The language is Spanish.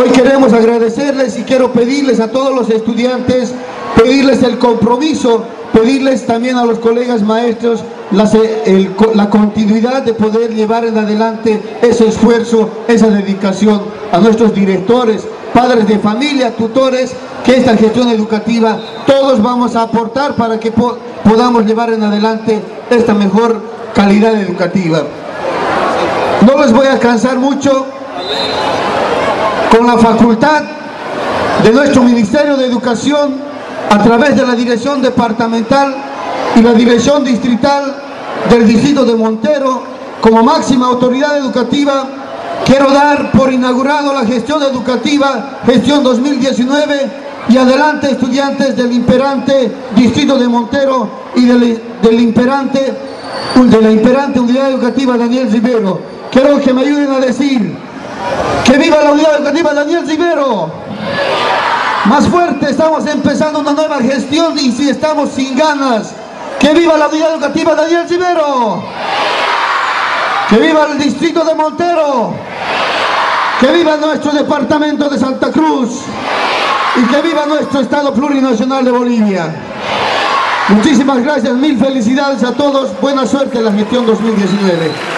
Hoy queremos agradecerles y quiero pedirles a todos los estudiantes, pedirles el compromiso, pedirles también a los colegas maestros la, el, la continuidad de poder llevar en adelante ese esfuerzo, esa dedicación a nuestros directores, padres de familia, tutores, que esta gestión educativa todos vamos a aportar para que po podamos llevar en adelante esta mejor calidad educativa. No les voy a cansar mucho con la facultad de nuestro Ministerio de Educación a través de la dirección departamental y la dirección distrital del distrito de Montero como máxima autoridad educativa quiero dar por inaugurado la gestión educativa gestión 2019 y adelante estudiantes del imperante distrito de Montero y del, del imperante de la imperante unidad educativa Daniel Rivero. Quiero que me ayuden a decir que viva la unidad educativa Daniel Rivero. Más fuerte, estamos empezando una nueva gestión y si estamos sin ganas, que viva la unidad educativa Daniel Rivero, que viva el distrito de Montero, que viva nuestro departamento de Santa Cruz. Y que viva nuestro Estado plurinacional de Bolivia. Muchísimas gracias, mil felicidades a todos, buena suerte en la gestión 2019.